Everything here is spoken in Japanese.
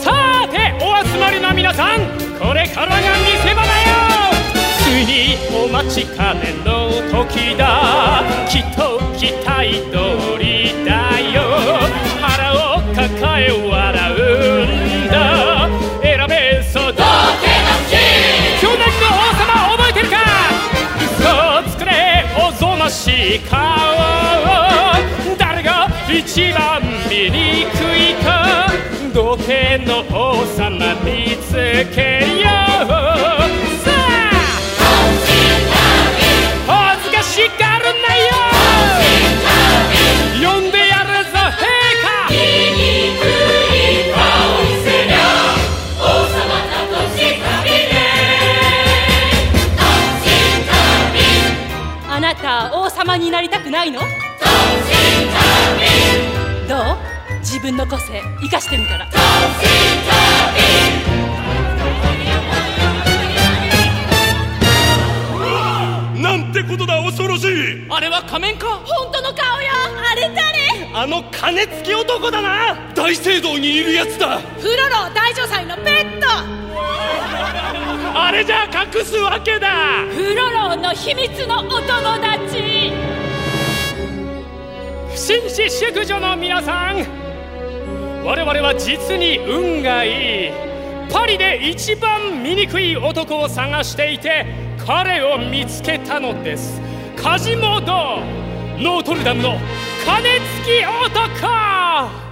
さてお集まりの皆さんこれからが見せ場だよついにお待ちかねの時だ。きっと期待通りだよ。腹を抱え笑うんだ選べそうだ去年の王様覚えてるか。嘘を作れおぞましい顔。一番醜いか土手の王様見つけよう。さあ恥ずかしがるなよ。呼んでやるぞ陛下。あなた王様になりたくないの？分の個性生かしてみたら。なんてことだ恐ろしい。あれは仮面か。本当の顔よ。あれ誰？あの金付き男だな。大聖堂にいるやつだ。フロロ大女祭のペット。あれじゃ隠すわけだ。フロロの秘密のお友達。不審死淑女の皆さん我々は実に運がいいパリで一番醜い男を探していて彼を見つけたのです。カジモドノートルダムの金付き男。